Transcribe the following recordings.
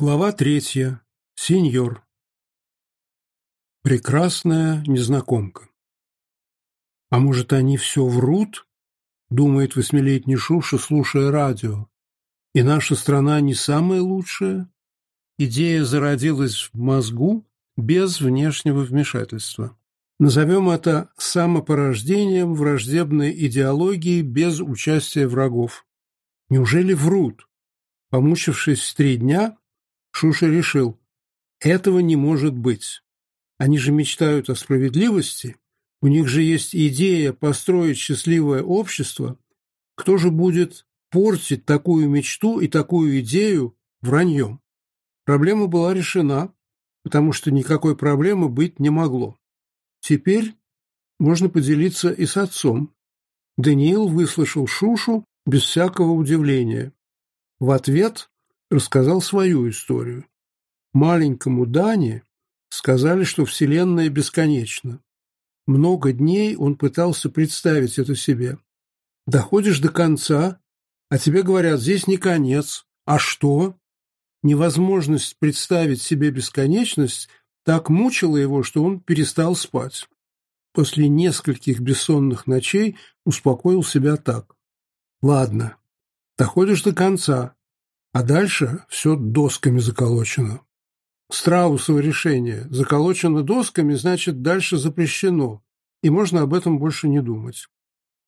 Глава третья. Сеньор. Прекрасная незнакомка. «А может, они все врут?» — думает восьмилетний Шуша, слушая радио. «И наша страна не самая лучшая?» Идея зародилась в мозгу без внешнего вмешательства. Назовем это самопорождением враждебной идеологии без участия врагов. Неужели врут? Помучившись три дня, Шуша решил, этого не может быть. Они же мечтают о справедливости, у них же есть идея построить счастливое общество. Кто же будет портить такую мечту и такую идею враньем? Проблема была решена, потому что никакой проблемы быть не могло. Теперь можно поделиться и с отцом. Даниил выслушал Шушу без всякого удивления. В ответ рассказал свою историю. Маленькому Дане сказали, что Вселенная бесконечна. Много дней он пытался представить это себе. Доходишь до конца, а тебе говорят, здесь не конец. А что? Невозможность представить себе бесконечность так мучила его, что он перестал спать. После нескольких бессонных ночей успокоил себя так. Ладно, доходишь до конца, а дальше все досками заколочено. Страусово решение «заколочено досками» значит «дальше запрещено», и можно об этом больше не думать.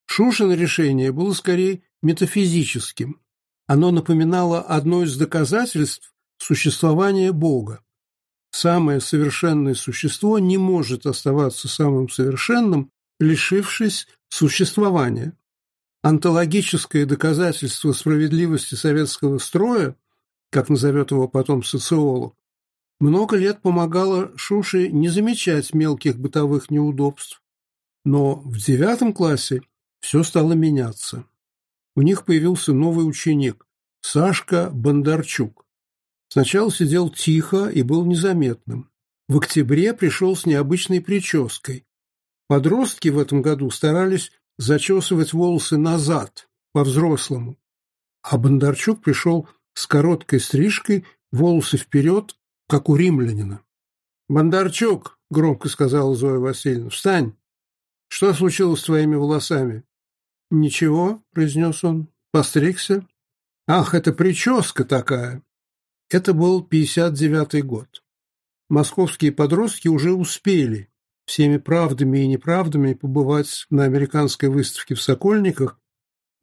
Шушино решение было скорее метафизическим. Оно напоминало одно из доказательств существования Бога. Самое совершенное существо не может оставаться самым совершенным, лишившись существования антологическое доказательство справедливости советского строя, как назовет его потом социолог, много лет помогало Шуше не замечать мелких бытовых неудобств. Но в девятом классе все стало меняться. У них появился новый ученик – Сашка Бондарчук. Сначала сидел тихо и был незаметным. В октябре пришел с необычной прической. Подростки в этом году старались зачесывать волосы назад, по-взрослому. А Бондарчук пришел с короткой стрижкой, волосы вперед, как у римлянина. «Бондарчук!» — громко сказала Зоя Васильевна. «Встань! Что случилось с твоими волосами?» «Ничего», — произнес он, — «постригся». «Ах, это прическа такая!» Это был 59-й год. Московские подростки уже успели всеми правдами и неправдами побывать на американской выставке в Сокольниках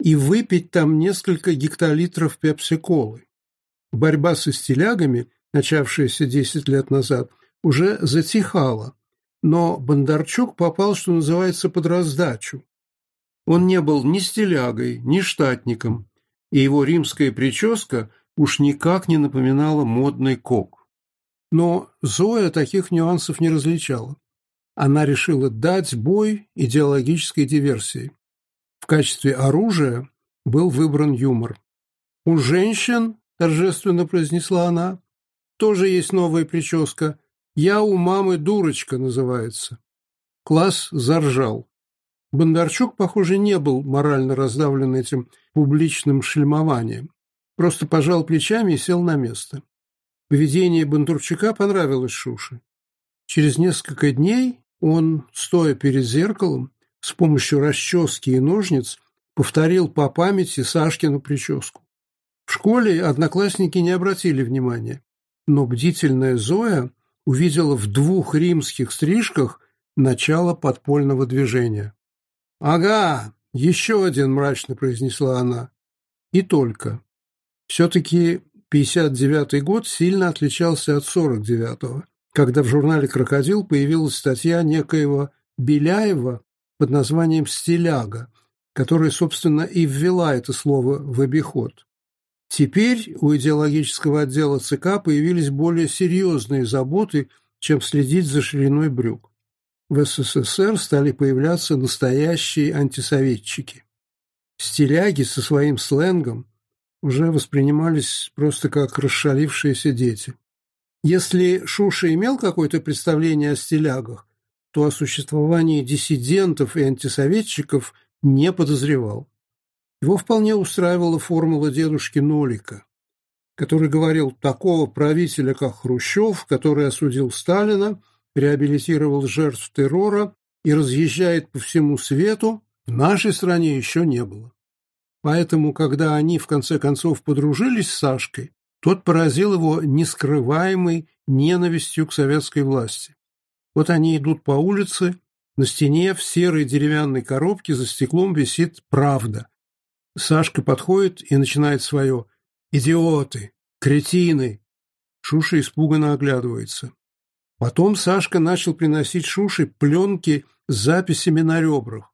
и выпить там несколько гектолитров пепси колы Борьба со стилягами, начавшаяся 10 лет назад, уже затихала, но Бондарчук попал, что называется, под раздачу. Он не был ни стилягой, ни штатником, и его римская прическа уж никак не напоминала модный кок. Но Зоя таких нюансов не различала она решила дать бой идеологической диверсии. В качестве оружия был выбран юмор. «У женщин, — торжественно произнесла она, — тоже есть новая прическа. Я у мамы дурочка называется». Класс заржал. Бондарчук, похоже, не был морально раздавлен этим публичным шельмованием. Просто пожал плечами и сел на место. Поведение Бондарчука понравилось Шуше. Через несколько дней он, стоя перед зеркалом, с помощью расчески и ножниц повторил по памяти Сашкину прическу. В школе одноклассники не обратили внимания, но бдительная Зоя увидела в двух римских стрижках начало подпольного движения. «Ага, еще один», — мрачно произнесла она. «И только. Все-таки 59-й год сильно отличался от 49-го когда в журнале «Крокодил» появилась статья некоего Беляева под названием «Стиляга», которая, собственно, и ввела это слово в обиход. Теперь у идеологического отдела ЦК появились более серьезные заботы, чем следить за шириной брюк. В СССР стали появляться настоящие антисоветчики. Стиляги со своим сленгом уже воспринимались просто как расшалившиеся дети. Если Шуша имел какое-то представление о стилягах, то о существовании диссидентов и антисоветчиков не подозревал. Его вполне устраивала формула дедушки Нолика, который говорил, такого правителя, как Хрущев, который осудил Сталина, реабилитировал жертв террора и разъезжает по всему свету, в нашей стране еще не было. Поэтому, когда они в конце концов подружились с Сашкой, тот поразил его нескрываемой ненавистью к советской власти. Вот они идут по улице, на стене в серой деревянной коробке за стеклом висит «Правда». Сашка подходит и начинает свое «Идиоты! Кретины!» Шуша испуганно оглядывается. Потом Сашка начал приносить Шуше пленки с записями на ребрах.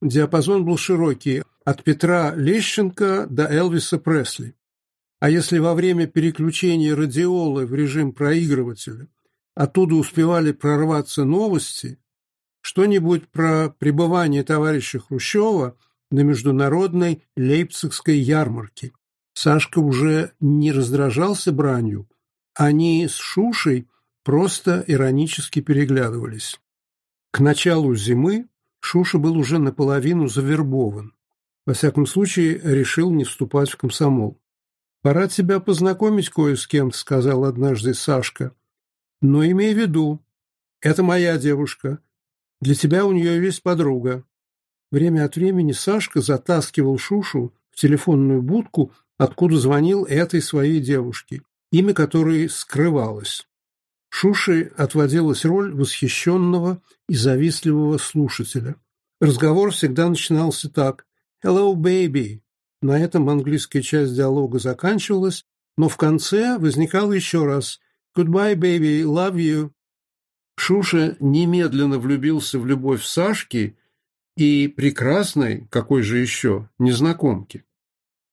Диапазон был широкий, от Петра Лещенко до Элвиса Пресли. А если во время переключения радиолы в режим проигрывателя оттуда успевали прорваться новости, что-нибудь про пребывание товарища Хрущева на международной лейпцигской ярмарке. Сашка уже не раздражался бранью, они с Шушей просто иронически переглядывались. К началу зимы Шуша был уже наполовину завербован. Во всяком случае, решил не вступать в комсомол. «Пора тебя познакомить кое с кем», — сказал однажды Сашка. «Но имей в виду, это моя девушка. Для тебя у нее есть подруга». Время от времени Сашка затаскивал Шушу в телефонную будку, откуда звонил этой своей девушке, имя которой скрывалось. Шуши отводилась роль восхищенного и завистливого слушателя. Разговор всегда начинался так «Hello, baby!» На этом английская часть диалога заканчивалась, но в конце возникал еще раз «Goodbye, baby, love you». Шуша немедленно влюбился в любовь Сашки и прекрасной, какой же еще, незнакомки.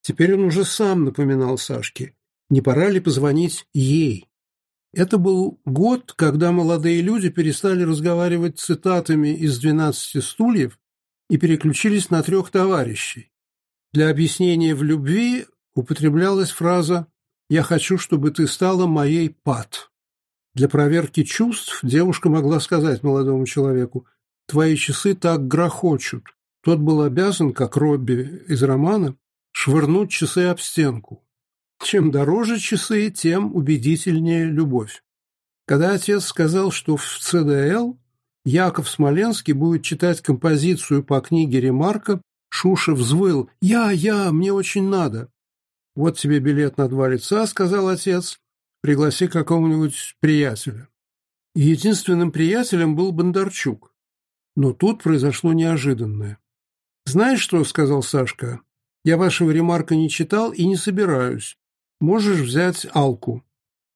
Теперь он уже сам напоминал Сашке, не пора ли позвонить ей. Это был год, когда молодые люди перестали разговаривать цитатами из «Двенадцати стульев» и переключились на трех товарищей. Для объяснения в любви употреблялась фраза «Я хочу, чтобы ты стала моей пат». Для проверки чувств девушка могла сказать молодому человеку «Твои часы так грохочут». Тот был обязан, как Робби из романа, швырнуть часы об стенку. Чем дороже часы, тем убедительнее любовь. Когда отец сказал, что в ЦДЛ Яков Смоленский будет читать композицию по книге Ремарка Шуша взвыл. «Я, я, мне очень надо!» «Вот тебе билет на два лица», — сказал отец. «Пригласи какого-нибудь приятеля». Единственным приятелем был Бондарчук. Но тут произошло неожиданное. «Знаешь что?» — сказал Сашка. «Я вашего ремарка не читал и не собираюсь. Можешь взять Алку».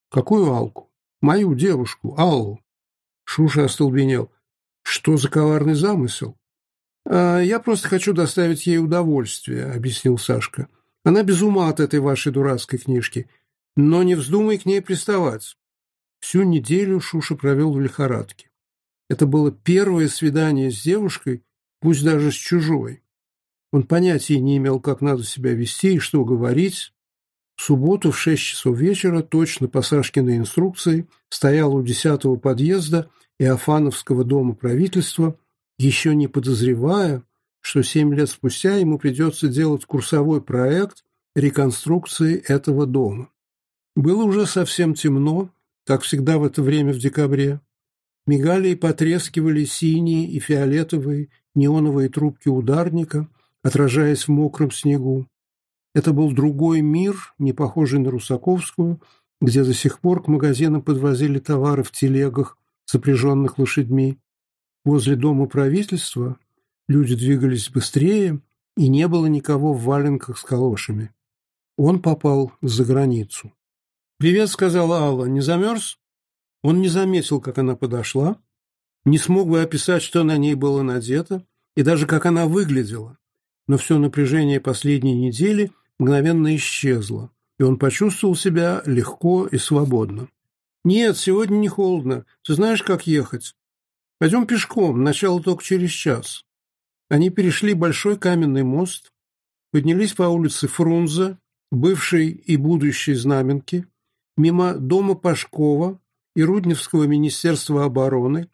«Какую Алку?» «Мою девушку, Аллу». Шуша остолбенел. «Что за коварный замысел?» А, «Я просто хочу доставить ей удовольствие», — объяснил Сашка. «Она без ума от этой вашей дурацкой книжки. Но не вздумай к ней приставать». Всю неделю Шуша провел в лихорадке. Это было первое свидание с девушкой, пусть даже с чужой. Он понятия не имел, как надо себя вести и что говорить. В субботу в шесть часов вечера, точно по Сашкиной инструкции, стоял у десятого подъезда и Иофановского дома правительства – еще не подозревая, что семь лет спустя ему придется делать курсовой проект реконструкции этого дома. Было уже совсем темно, как всегда в это время в декабре. Мигали и потрескивали синие и фиолетовые неоновые трубки ударника, отражаясь в мокром снегу. Это был другой мир, не похожий на Русаковскую, где до сих пор к магазинам подвозили товары в телегах, сопряженных лошадьми. Возле дома правительства люди двигались быстрее, и не было никого в валенках с калошами. Он попал за границу. «Привет», — сказала Алла, — «не замерз?» Он не заметил, как она подошла, не смог бы описать, что на ней было надето, и даже как она выглядела. Но все напряжение последней недели мгновенно исчезло, и он почувствовал себя легко и свободно. «Нет, сегодня не холодно. Ты знаешь, как ехать?» Пойдем пешком, начало только через час. Они перешли большой каменный мост, поднялись по улице Фрунзе, бывшей и будущей знаменки, мимо дома Пашкова и Рудневского министерства обороны,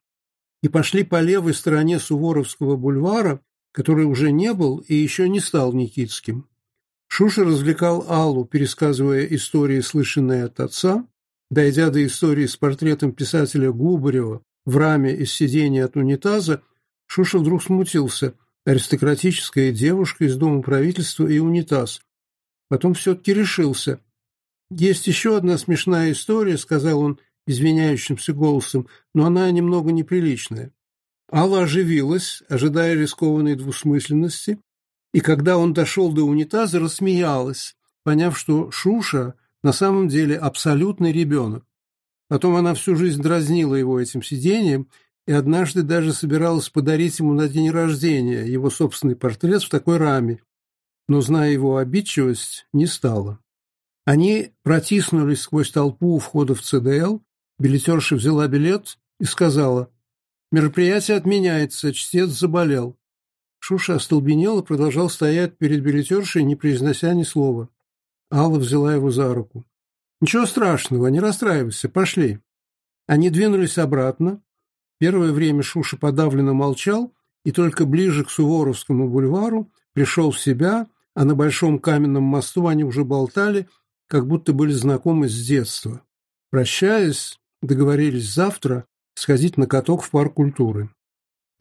и пошли по левой стороне Суворовского бульвара, который уже не был и еще не стал Никитским. Шуша развлекал Аллу, пересказывая истории, слышанные от отца, дойдя до истории с портретом писателя Губарева, в раме из сидения от унитаза, Шуша вдруг смутился. Аристократическая девушка из Дома правительства и унитаз. Потом все-таки решился. «Есть еще одна смешная история», — сказал он извиняющимся голосом, но она немного неприличная. Алла оживилась, ожидая рискованной двусмысленности, и когда он дошел до унитаза, рассмеялась, поняв, что Шуша на самом деле абсолютный ребенок. Потом она всю жизнь дразнила его этим сидением и однажды даже собиралась подарить ему на день рождения его собственный портрет в такой раме, но, зная его обидчивость, не стала. Они протиснулись сквозь толпу у входа в ЦДЛ, билетерша взяла билет и сказала «Мероприятие отменяется, чтец заболел». Шуша остолбенел и продолжал стоять перед билетершей, не произнося ни слова. Алла взяла его за руку. «Ничего страшного, не расстраивайся, пошли». Они двинулись обратно. Первое время Шуша подавленно молчал, и только ближе к Суворовскому бульвару пришел в себя, а на Большом каменном мосту они уже болтали, как будто были знакомы с детства. Прощаясь, договорились завтра сходить на каток в парк культуры.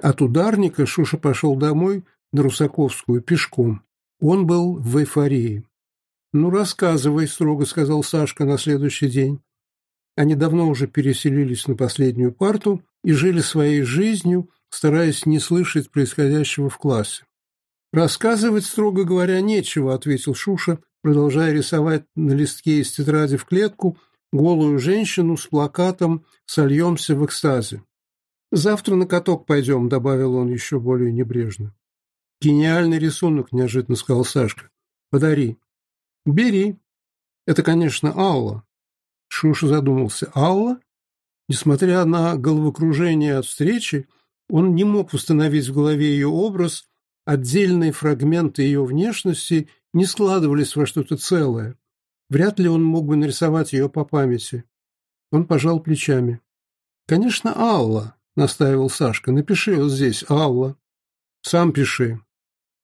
От ударника Шуша пошел домой на Русаковскую пешком. Он был в эйфории. «Ну, рассказывай», — строго сказал Сашка на следующий день. Они давно уже переселились на последнюю парту и жили своей жизнью, стараясь не слышать происходящего в классе. «Рассказывать, строго говоря, нечего», — ответил Шуша, продолжая рисовать на листке из тетради в клетку голую женщину с плакатом «Сольемся в экстазе». «Завтра на каток пойдем», — добавил он еще более небрежно. «Гениальный рисунок», — неожиданно сказал Сашка. «Подари». «Бери». Это, конечно, Алла. Шуша задумался. «Алла?» Несмотря на головокружение от встречи, он не мог установить в голове ее образ, отдельные фрагменты ее внешности не складывались во что-то целое. Вряд ли он мог бы нарисовать ее по памяти. Он пожал плечами. «Конечно, Алла», — настаивал Сашка. «Напиши вот здесь, Алла». «Сам пиши».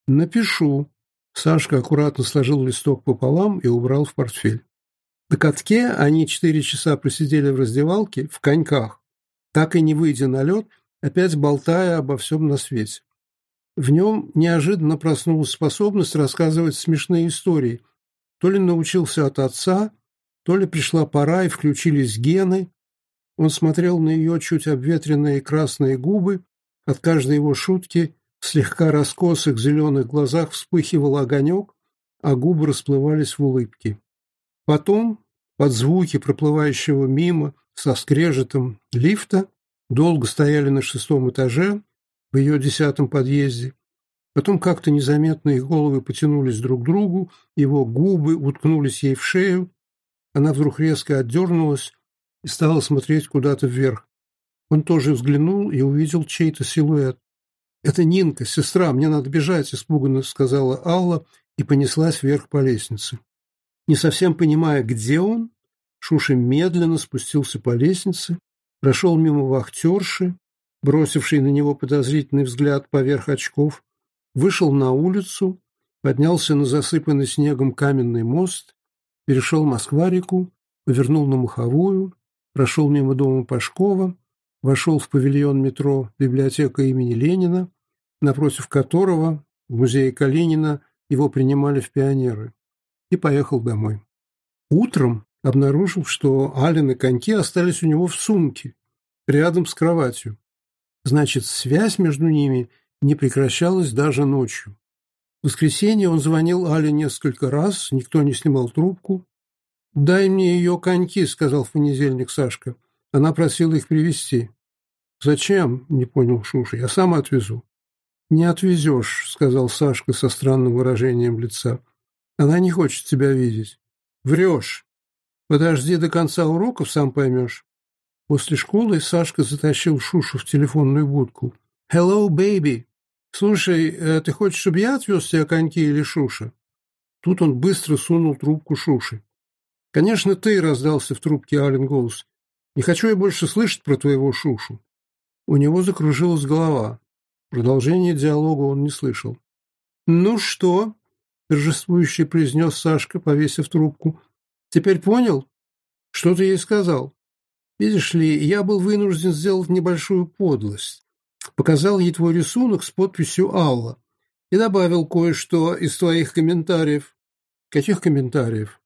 «Напишу», Сашка аккуратно сложил листок пополам и убрал в портфель. На катке они четыре часа просидели в раздевалке, в коньках, так и не выйдя на лед, опять болтая обо всем на свете. В нем неожиданно проснулась способность рассказывать смешные истории. То ли научился от отца, то ли пришла пора и включились гены. Он смотрел на ее чуть обветренные красные губы, от каждой его шутки в слегка раскосых зеленых глазах вспыхивал огонек, а губы расплывались в улыбке. Потом, под звуки проплывающего мимо со скрежетом лифта, долго стояли на шестом этаже, в ее десятом подъезде. Потом как-то незаметно их головы потянулись друг к другу, его губы уткнулись ей в шею. Она вдруг резко отдернулась и стала смотреть куда-то вверх. Он тоже взглянул и увидел чей-то силуэт. «Это Нинка, сестра, мне надо бежать», – испуганно сказала Алла и понеслась вверх по лестнице. Не совсем понимая, где он, Шуша медленно спустился по лестнице, прошел мимо вахтерши, бросивший на него подозрительный взгляд поверх очков, вышел на улицу, поднялся на засыпанный снегом каменный мост, перешел Москва-реку, повернул на Маховую, прошел мимо дома Пашкова, вошел в павильон метро библиотека имени Ленина, напротив которого, в музее Калинина, его принимали в пионеры, и поехал домой. Утром обнаружил, что Ален и коньки остались у него в сумке, рядом с кроватью. Значит, связь между ними не прекращалась даже ночью. В воскресенье он звонил Але несколько раз, никто не снимал трубку. «Дай мне ее коньки», — сказал в понедельник Сашка. Она просила их привезти. «Зачем?» — не понял Шуша. «Я сам отвезу». «Не отвезешь», — сказал Сашка со странным выражением лица. «Она не хочет тебя видеть». «Врешь. Подожди до конца уроков, сам поймешь». После школы Сашка затащил Шушу в телефонную будку. «Hello, baby! Слушай, э, ты хочешь, чтобы я отвез тебя коньки или Шуша?» Тут он быстро сунул трубку Шуши. «Конечно, ты!» — раздался в трубке Ален голос. Не хочу я больше слышать про твоего Шушу. У него закружилась голова. Продолжение диалога он не слышал. «Ну что?» — торжествующе произнес Сашка, повесив трубку. «Теперь понял? Что ты ей сказал? Видишь ли, я был вынужден сделать небольшую подлость. Показал ей твой рисунок с подписью «Алла» и добавил кое-что из твоих комментариев». «Каких комментариев?»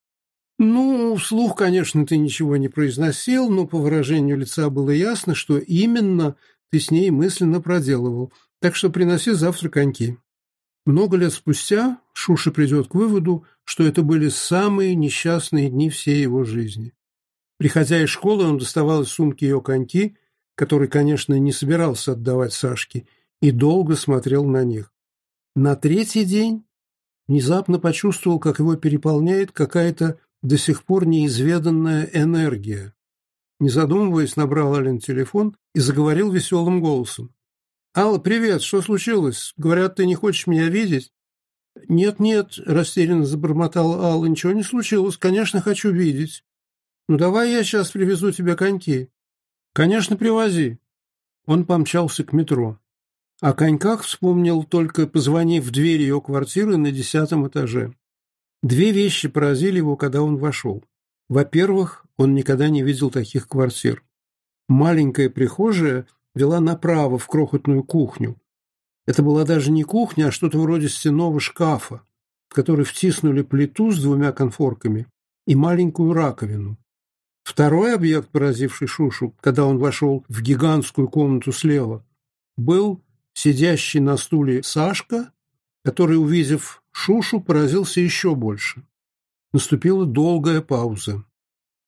Ну, вслух, конечно, ты ничего не произносил, но по выражению лица было ясно, что именно ты с ней мысленно проделывал. Так что приноси завтра коньки. Много лет спустя Шуша придет к выводу, что это были самые несчастные дни всей его жизни. Приходя из школы, он доставал из сумки ее коньки, который, конечно, не собирался отдавать Сашке, и долго смотрел на них. На третий день внезапно почувствовал, как его переполняет какая-то до сих пор неизведанная энергия. Не задумываясь, набрал Ален телефон и заговорил веселым голосом. «Алла, привет! Что случилось? Говорят, ты не хочешь меня видеть?» «Нет-нет», — растерянно забормотал Алла, — «ничего не случилось. Конечно, хочу видеть. Ну, давай я сейчас привезу тебе коньки». «Конечно, привози». Он помчался к метро. О коньках вспомнил только, позвонив в дверь ее квартиры на десятом этаже. Две вещи поразили его, когда он вошел. Во-первых, он никогда не видел таких квартир. Маленькая прихожая вела направо в крохотную кухню. Это была даже не кухня, а что-то вроде стенового шкафа, в который втиснули плиту с двумя конфорками и маленькую раковину. Второй объект, поразивший Шушу, когда он вошел в гигантскую комнату слева, был сидящий на стуле Сашка который, увидев Шушу, поразился еще больше. Наступила долгая пауза.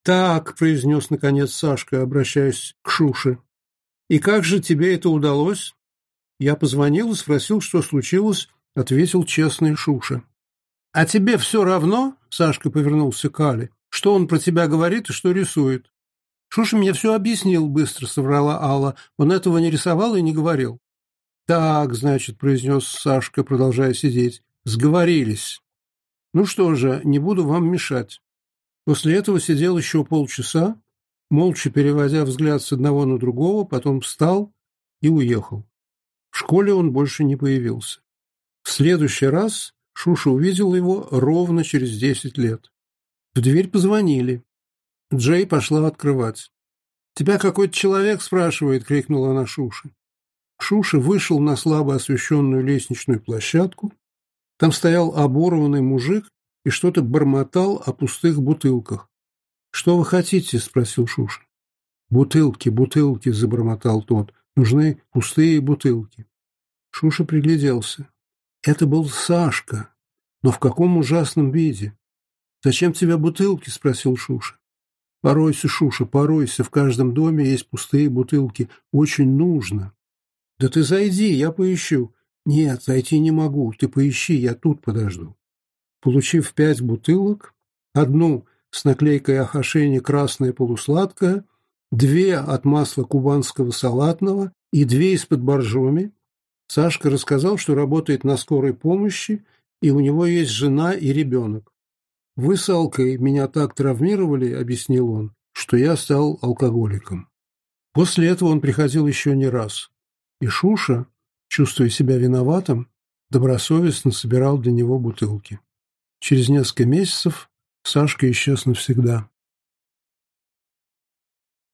«Так», — произнес наконец Сашка, обращаясь к Шуше, — «и как же тебе это удалось?» Я позвонил и спросил, что случилось, ответил честный Шуша. «А тебе все равно?» — Сашка повернулся к Але. «Что он про тебя говорит и что рисует?» «Шуша мне все объяснил», — быстро соврала Алла. «Он этого не рисовал и не говорил». «Так, значит», — произнес Сашка, продолжая сидеть, — «сговорились. Ну что же, не буду вам мешать». После этого сидел еще полчаса, молча переводя взгляд с одного на другого, потом встал и уехал. В школе он больше не появился. В следующий раз Шуша увидел его ровно через десять лет. В дверь позвонили. Джей пошла открывать. «Тебя какой-то человек спрашивает», — крикнула она Шуше. Шуши вышел на слабо освещенную лестничную площадку. Там стоял оборванный мужик и что-то бормотал о пустых бутылках. «Что вы хотите?» — спросил Шуши. «Бутылки, бутылки!» — забормотал тот. «Нужны пустые бутылки». Шуша пригляделся. «Это был Сашка. Но в каком ужасном виде!» «Зачем тебе бутылки?» — спросил Шуша. «Поройся, Шуша, поройся. В каждом доме есть пустые бутылки. Очень нужно». «Да ты зайди, я поищу». «Нет, зайти не могу, ты поищи, я тут подожду». Получив пять бутылок, одну с наклейкой Ахашени «Красное полусладкое», две от масла кубанского салатного и две из-под боржоми, Сашка рассказал, что работает на скорой помощи, и у него есть жена и ребенок. «Вы с Алкой меня так травмировали», — объяснил он, — «что я стал алкоголиком». После этого он приходил еще не раз и Шуша, чувствуя себя виноватым, добросовестно собирал для него бутылки. Через несколько месяцев Сашка исчез навсегда.